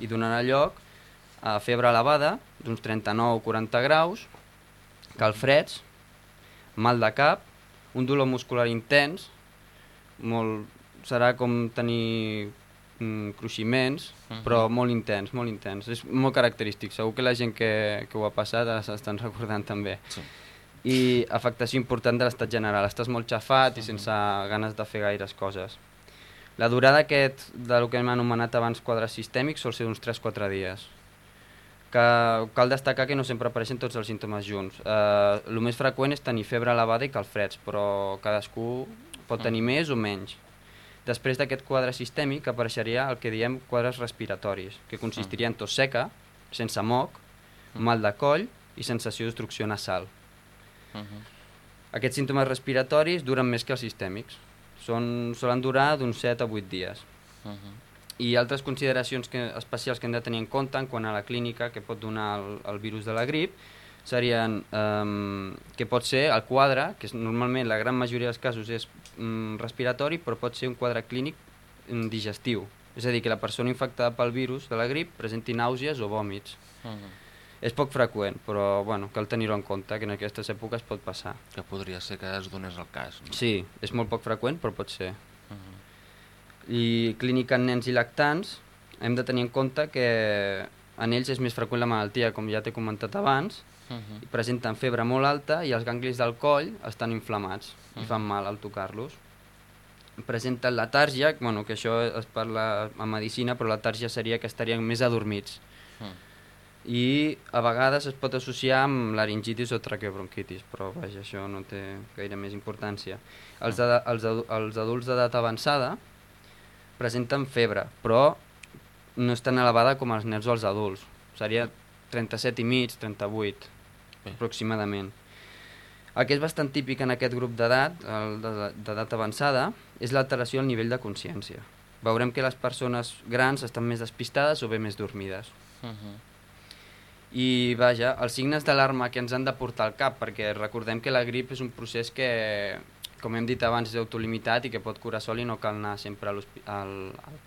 i donarà lloc a febre elevada, d'uns 39 o 40 graus, calfreds, mal de cap, un dolor muscular intens, molt, serà com tenir mm, cruiximents, Mhm. però molt intens, molt intens. És molt característic, segur que la gent que, que ho ha passat s'estan recordant també. Sí. I afectació important de l'estat general, estàs molt xafat i sense ganes de fer gaires coses. La durada aquest, del que hem anomenat abans quadres sistèmics, sol ser d'uns 3-4 dies. Que cal destacar que no sempre apareixen tots els símptomes junts. Eh, el més freqüent és tenir febre elevada i calfreds, però cadascú pot tenir més o menys. Després d'aquest quadre sistèmic apareixeria el que diem quadres respiratoris, que consistiria en tos seca, sense moc, mal de coll i sensació d'obstrucció nasal. Mhm. Aquests símptomes respiratoris duren més que els sistèmics. Són, solen durar d'uns 7 a 8 dies. Uh -huh. I altres consideracions que, especials que hem de tenir en compte en quant a la clínica que pot donar el, el virus de la grip serien um, que pot ser el quadre, que és, normalment la gran majoria dels casos és um, respiratori, però pot ser un quadre clínic um, digestiu. És a dir, que la persona infectada pel virus de la grip presenti nàusees o vòmits. Uh -huh. És poc freqüent, però bueno, cal tenir-ho en compte, que en aquestes èpoques pot passar. Que podria ser que es donés el cas. No? Sí, és molt poc freqüent, però pot ser. Uh -huh. I clínica en nens i lactants, hem de tenir en compte que en ells és més freqüent la malaltia, com ja t'he comentat abans, Uh -huh. i presenten febre molt alta i els ganglis del coll estan inflamats i fan mal al tocar-los. Presenten letàrgia, bueno, que això es parla a medicina, però letàrgia seria que estarien més adormits. Uh -huh. I a vegades es pot associar amb laringitis o traqueobronquitis, però vaja, això no té gaire més importància. Els, eda- els, adu- els adults d'edat avançada presenten febre, però no és tan elevada com els nens o els adults. Seria 37 i mig, 38, Bé. aproximadament. El que és bastant típic en aquest grup d'edat, d'edat avançada, és l'alteració al nivell de consciència. Veurem que les persones grans estan més despistades o bé més dormides. Uh -huh. I vaja, els signes d'alarma que ens han de portar al cap, perquè recordem que la grip és un procés que, com hem dit abans, és autolimitat i que pot curar sol i no cal anar sempre al, al,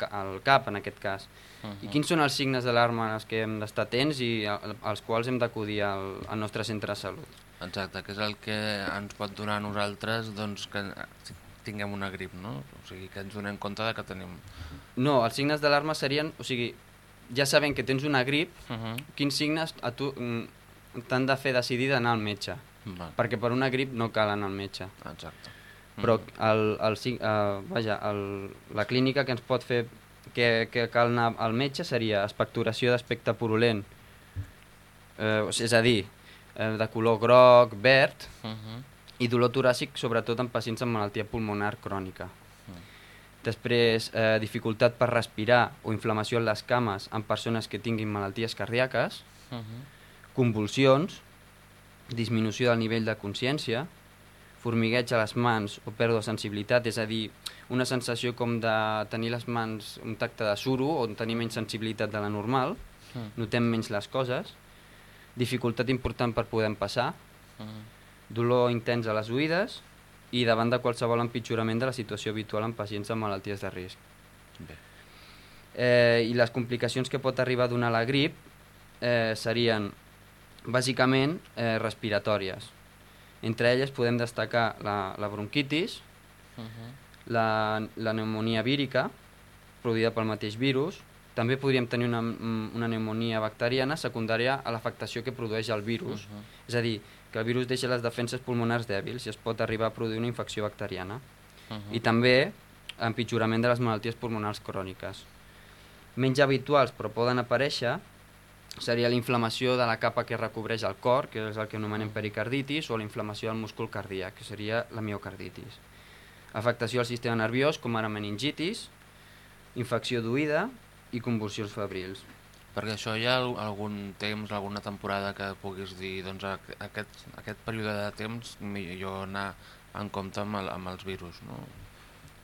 al cap, en aquest cas. Uh I quins són els signes d'alarma als que hem d'estar atents i als quals hem d'acudir al, al nostre centre de salut? Exacte, que és el que ens pot donar a nosaltres doncs, que tinguem una grip, no? O sigui, que ens donem compte de que tenim... No, els signes d'alarma serien, o sigui, ja sabem que tens una grip, Uh -huh. quins signes a tu mm, t'han de fer decidir d'anar al metge? Va, Perquè per una grip no cal anar al metge. exacte. però el, el, sig- eh, vaja, el, la clínica que ens pot fer que, que cal anar al metge seria expectoració d'aspecte purulent, eh, és a dir, eh, de color groc, verd, Uh -huh. i dolor toràcic sobretot en pacients amb malaltia pulmonar crònica. Després, eh, dificultat per respirar o inflamació en les cames en persones que tinguin malalties cardíaques, Uh -huh. convulsions, disminució del nivell de consciència, formigueig a les mans o pèrdua de sensibilitat, és a dir, una sensació com de tenir les mans un tacte de suro o tenir menys sensibilitat de la normal, Mm. notem menys les coses, dificultat important per poder passar, Uh -huh. dolor intens a les oïdes i davant de qualsevol empitjorament de la situació habitual en pacients amb malalties de risc. Bé. Eh, I les complicacions que pot arribar a donar la grip eh, serien bàsicament eh, respiratòries. Entre elles podem destacar la, la bronquitis, Uh -huh. la, la pneumonia vírica, produïda pel mateix virus, també podríem tenir una, una pneumonia bacteriana secundària a l'afectació que produeix el virus, Uh -huh. és a dir, que el virus deixa les defenses pulmonars dèbils i es pot arribar a produir una infecció bacteriana. Uh -huh. I també empitjorament de les malalties pulmonars cròniques. Menys habituals, però poden aparèixer, seria la inflamació de la capa que recobreix el cor, que és el que anomenem pericarditis, o la inflamació del múscul cardíac, que seria la miocarditis. Afectació al sistema nerviós, com ara meningitis, infecció d'oïda i convulsions febrils. Perquè això hi ha al- algun temps, alguna temporada que puguis dir, doncs aqu- aquest, aquest període de temps millor anar en compte amb, el, amb els virus, no?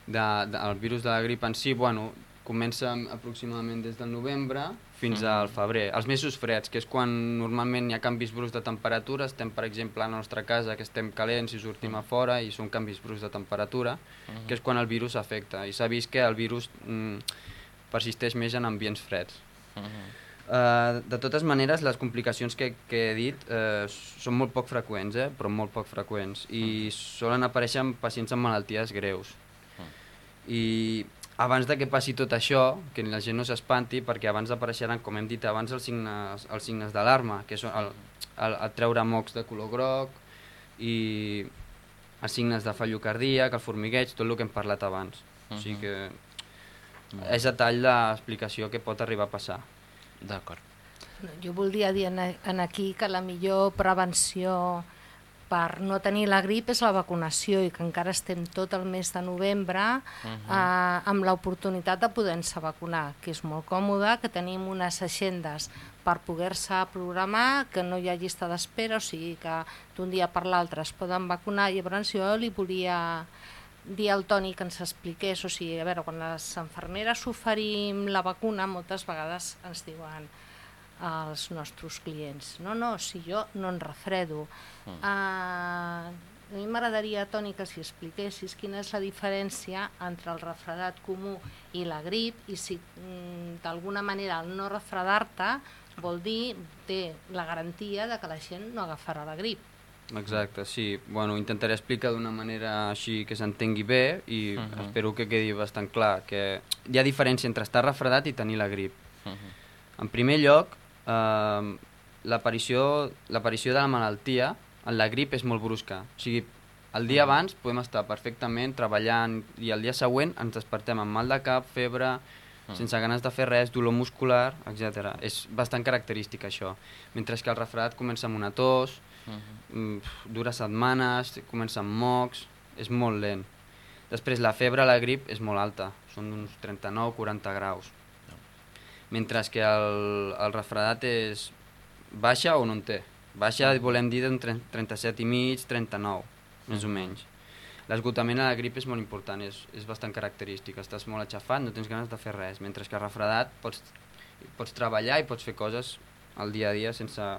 De, de, el virus de la grip en si, bueno, comença aproximadament des del novembre fins Mhm. al febrer. Els mesos freds, que és quan normalment hi ha canvis bruscs de temperatura, estem, per exemple, a la nostra casa, que estem calents i sortim a fora i són canvis bruscs de temperatura, Mhm. que és quan el virus afecta. I s'ha vist que el virus mm, persisteix més en ambients freds. -huh. Uh, de totes maneres, les complicacions que, que he dit uh, són molt poc freqüents, eh? però molt poc freqüents, i solen aparèixer en pacients amb malalties greus. I abans de que passi tot això, que la gent no s'espanti, perquè abans apareixeran, com hem dit abans, els signes, els signes d'alarma, que són el, el, el treure mocs de color groc i els signes de fallo cardíac, el formigueig, tot el que hem parlat abans. O sigui que és a tall l'explicació que pot arribar a passar. D'acord. Jo voldria dir en, en aquí que la millor prevenció per no tenir la grip és la vacunació i que encara estem tot el mes de novembre uh -huh. eh, amb l'oportunitat de poder-se vacunar, que és molt còmode, que tenim unes agendes per poder-se programar, que no hi ha llista d'espera, o sigui que d'un dia per l'altre es poden vacunar. I llavors jo li volia dir al Toni que ens expliqués, o sigui, a veure, quan les infermeres oferim la vacuna, moltes vegades ens diuen als nostres clients, no, no, si jo no en refredo. Mm. Uh, a mi m'agradaria, Toni, que si expliquessis quina és la diferència entre el refredat comú i la grip i si mm, d'alguna manera el no refredar-te vol dir té la garantia de que la gent no agafarà la grip. Exacte, sí. Bueno, intentaré explicar d'una manera així que s'entengui bé i uh -huh. espero que quedi bastant clar que hi ha diferència entre estar refredat i tenir la grip. Uh -huh. En primer lloc, eh, l'aparició de la malaltia en la grip és molt brusca. O sigui, el dia uh -huh. abans podem estar perfectament treballant i el dia següent ens despertem amb mal de cap, febre, uh -huh. sense ganes de fer res, dolor muscular, etc. És bastant característic això. Mentre que el refredat comença amb una tos, uh -huh. dura setmanes, comença amb mocs, és molt lent. Després la febre a la grip és molt alta, són d'uns 39-40 graus. Mentre que el, el refredat és baixa o no en té. Baixa volem dir d'un 37 i mig, 39, més o menys. L'esgotament a la grip és molt important, és, és bastant característic. Estàs molt aixafat, no tens ganes de fer res, mentre que refredat pots, pots treballar i pots fer coses al dia a dia sense...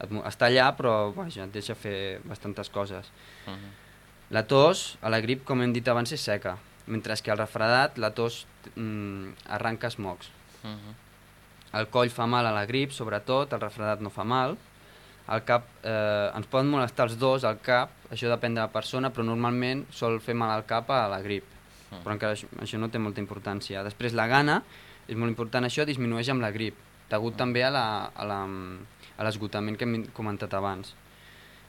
Et, està allà, però vaja, et deixa fer bastantes coses. Uh -huh. La tos, a la grip, com hem dit abans, és seca, mentre que al refredat la tos mm, arranca esmocs. Uh -huh. El coll fa mal a la grip, sobretot, el refredat no fa mal, el cap, eh, ens poden molestar els dos al cap, això depèn de la persona, però normalment sol fer mal al cap a la grip, uh -huh. però encara això, això no té molta importància. Després la gana, és molt important això, disminueix amb la grip, degut uh -huh. també a la, a la, a l'esgotament que hem comentat abans.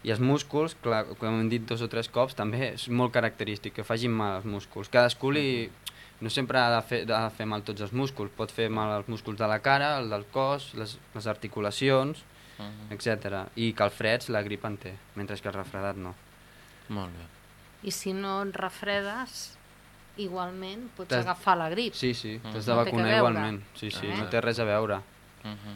I els músculs, clar, com hem dit dos o tres cops, també és molt característic, que facin mal els músculs. Cadascú li... No sempre ha de, fer, ha de fer mal tots els músculs, pot fer mal els músculs de la cara, el del cos, les, les articulacions, uh -huh. etc. I calfreds la grip en té, mentre que el refredat no. Molt bé. I si no et refredes, igualment pots agafar la grip. Sí, sí, t'has de vacunar igualment. Sí, sí, eh? no té res a veure. Uh -huh.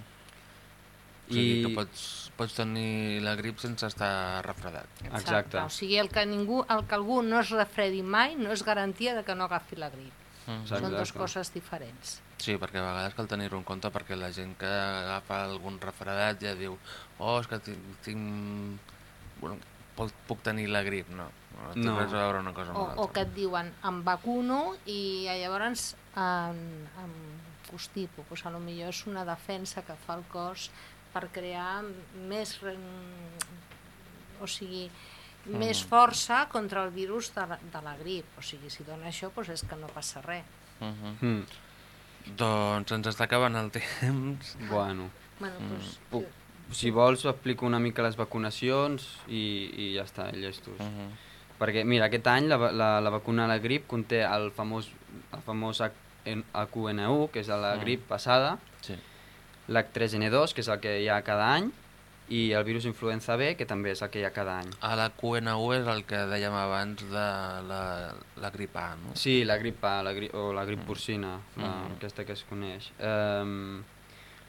O sigui, I... que pots, pots tenir la grip sense estar refredat. Exacte. Exacte. O sigui, el que, ningú, el que algú no es refredi mai no és garantia de que no agafi la grip. Uh -huh. Són dues coses diferents. Sí, perquè a vegades cal tenir-ho en compte perquè la gent que agafa algun refredat ja diu oh, és que tinc... tinc... Bueno, puc tenir la grip, no. No no. res a veure una cosa o. O que et diuen em vacuno i llavors em, em constipo. Pues a lo millor és una defensa que fa el cos per crear més o sigui mm. més força contra el virus de la, de la grip o sigui, si dona això doncs és que no passa res uh -huh. mm. doncs ens està acabant el temps bueno, bueno doncs, mm. Puc, si vols explico una mica les vacunacions i, i ja està, llestos uh -huh. perquè mira, aquest any la, la, la vacuna a la grip conté el famós, el famós HQ1, que és la uh -huh. grip passada sí l'H3N2, que és el que hi ha cada any, i el virus influenza B, que també és el que hi ha cada any. A la QNU és el que dèiem abans de la, la grip A, no? Sí, la grip A, la gri o la grip porcina, mm. la, aquesta que es coneix. Um,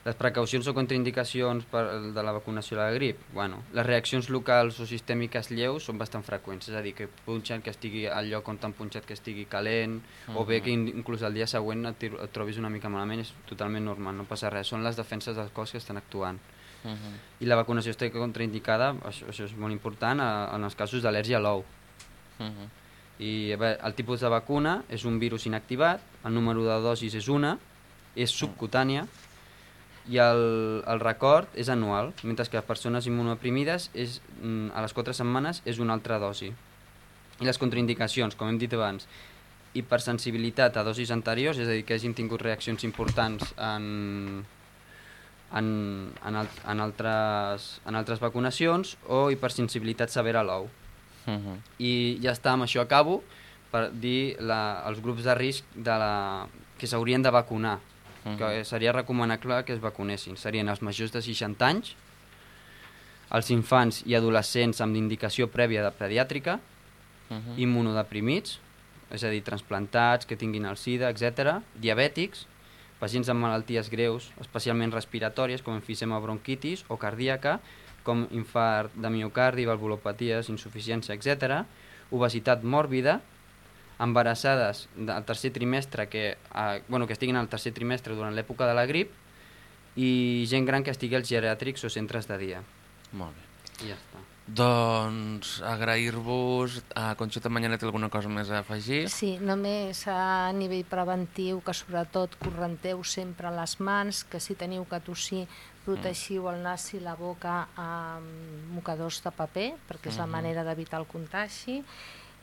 les precaucions o contraindicacions per, de la vacunació de la grip, bueno, les reaccions locals o sistèmiques lleus són bastant freqüents, és a dir, que punxen que estigui al lloc on t'han punxat que estigui calent, uh -huh. o bé que inclús el dia següent et, et trobis una mica malament, és totalment normal, no passa res, són les defenses del cos que estan actuant. Uh -huh. I la vacunació està contraindicada, això, això és molt important, a, en els casos d'al·lèrgia a l'ou. Uh -huh. I bé, el tipus de vacuna és un virus inactivat, el número de dosis és una, és subcutània, uh -huh i el, el record és anual, mentre que a persones immunoprimides és, mm, a les 4 setmanes és una altra dosi. I les contraindicacions, com hem dit abans, hipersensibilitat a dosis anteriors, és a dir, que hagin tingut reaccions importants en, en, en, al, en, altres, en altres vacunacions o hipersensibilitat severa a l'ou. Uh -huh. I ja està, amb això acabo, per dir la, els grups de risc de la, que s'haurien de vacunar -huh. que seria recomanable que es vacunessin. Serien els majors de 60 anys, els infants i adolescents amb indicació prèvia de pediàtrica, uh -huh. immunodeprimits, és a dir, transplantats, que tinguin el SIDA, etc, diabètics, pacients amb malalties greus, especialment respiratòries, com enfisema bronquitis o cardíaca, com infart de miocardi, valvulopaties, insuficiència, etc., obesitat mòrbida, embarassades del tercer trimestre que, eh, bueno, que estiguin al tercer trimestre durant l'època de la grip i gent gran que estigui als geriàtrics o centres de dia. Molt bé. I ja està. Doncs agrair-vos. A Conxita Mañana té alguna cosa més a afegir? Sí, només a nivell preventiu, que sobretot correnteu sempre les mans, que si teniu que tossir, protegiu el nas i la boca amb mocadors de paper, perquè és la Mhm. manera d'evitar el contagi.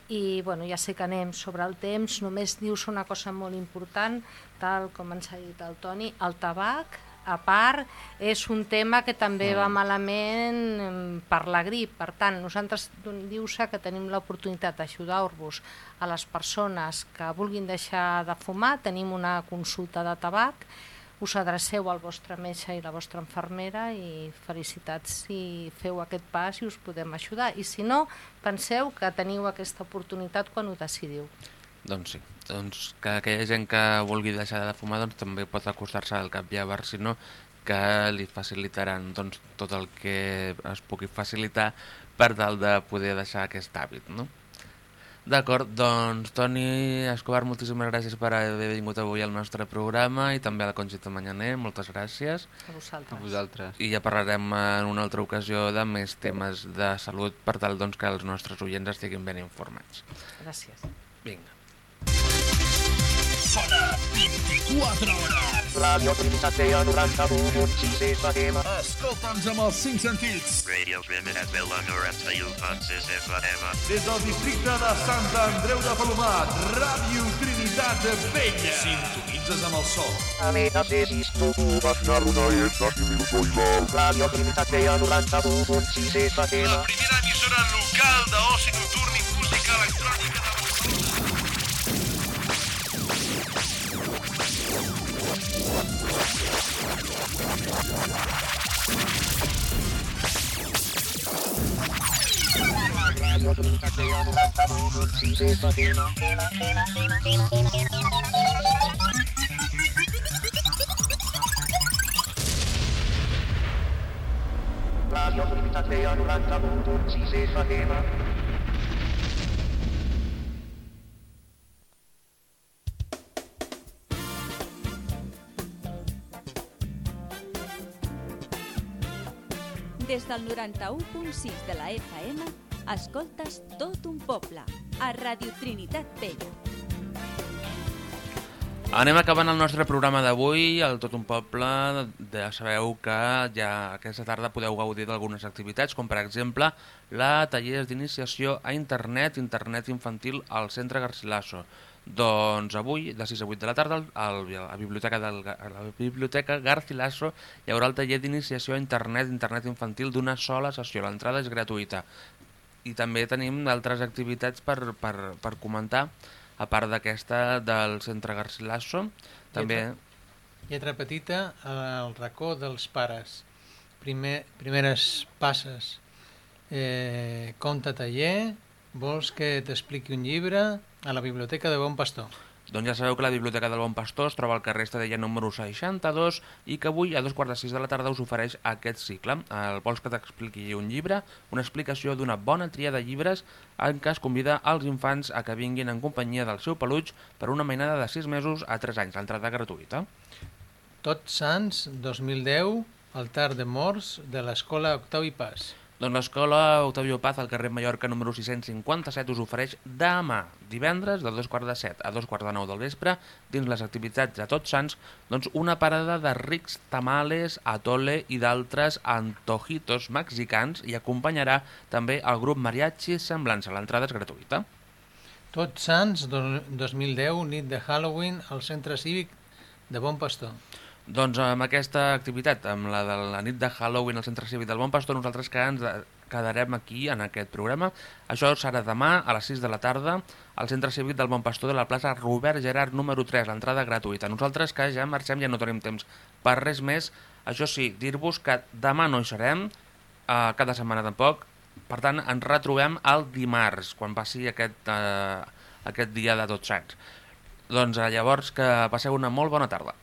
I bueno, ja sé que anem sobre el temps, només dius una cosa molt important, tal com ens ha dit el Toni, el tabac, a part, és un tema que també va malament em, per la grip. Per tant, nosaltres dius que tenim l'oportunitat d'ajudar-vos a les persones que vulguin deixar de fumar. Tenim una consulta de tabac, us adreceu al vostre metge i la vostra infermera i felicitats si feu aquest pas i us podem ajudar. I si no, penseu que teniu aquesta oportunitat quan ho decidiu. Doncs sí. Doncs que aquella gent que vulgui deixar de fumar doncs, també pot acostar-se al cap i a Barcino que li facilitaran doncs, tot el que es pugui facilitar per tal de poder deixar aquest hàbit, no? D'acord, doncs Toni Escobar, moltíssimes gràcies per haver vingut avui al nostre programa i també a la Conxita Manyaner, moltes gràcies. A vosaltres. A vosaltres. I ja parlarem en una altra ocasió de més temes de salut per tal doncs, que els nostres oients estiguin ben informats. Gràcies. Vinga. Sona 24 hores. Radio Trinitat 91.6 FM. Escolta'ns amb els cinc sentits. Radio Trinitat Vella 91.6 FM. Des del districte de Sant Andreu de Palomat, Ràdio Trinitat Vella. Sintonitzes amb el sol. A metatesis tu Barcelona i ets aquí Radio Trinitat 91.6 FM. La primera emissora local d'oci nocturn i música electrònica de Radio Radio Trinitat 91.6 FM. Del 91.6 de la FM, escoltes tot un poble, a Radio Trinitat Vella. Anem acabant el nostre programa d'avui, el Tot un Poble. Ja sabeu que ja aquesta tarda podeu gaudir d'algunes activitats, com per exemple la tallers d'iniciació a internet, internet infantil al centre Garcilaso. Doncs avui, de 6 a 8 de la tarda, al, a, la biblioteca del, a la biblioteca Garcilaso hi haurà el taller d'iniciació a internet, internet infantil d'una sola sessió. L'entrada és gratuïta. I també tenim d'altres activitats per, per, per comentar, a part d'aquesta del centre Garcilaso, també... Lletra petita al racó dels pares. Primer, primeres passes. Eh, conte taller. Vols que t'expliqui un llibre a la biblioteca de Bon Pastor. Doncs ja sabeu que la Biblioteca del Bon Pastor es troba al carrer Estadella número 62 i que avui a dos quarts de sis de la tarda us ofereix aquest cicle. El vols que t'expliqui un llibre, una explicació d'una bona tria de llibres en què es convida als infants a que vinguin en companyia del seu peluig per una mainada de 6 mesos a 3 anys, l'entrada gratuïta. Tots Sants 2010, altar de morts de l'escola Octavi Pas. Doncs l'escola Octavio Paz al carrer Mallorca número 657 us ofereix demà, divendres, de dos quarts de set a dos quarts de nou del vespre, dins les activitats de Tots Sants, doncs una parada de rics tamales, atole i d'altres antojitos mexicans i acompanyarà també el grup Mariachi Semblança. L'entrada és gratuïta. Tots Sants do- 2010, nit de Halloween al centre cívic de Bon Pastor. Doncs amb aquesta activitat, amb la de la nit de Halloween al Centre Cívic del Bon Pastor, nosaltres que ens quedarem aquí en aquest programa. Això serà demà a les 6 de la tarda al Centre Cívic del Bon Pastor de la plaça Robert Gerard número 3, l'entrada gratuïta. Nosaltres que ja marxem ja no tenim temps per res més. Això sí, dir-vos que demà no hi serem, eh, cada setmana tampoc, per tant ens retrobem el dimarts, quan passi aquest, eh, aquest dia de tots sants. Doncs eh, llavors que passeu una molt bona tarda.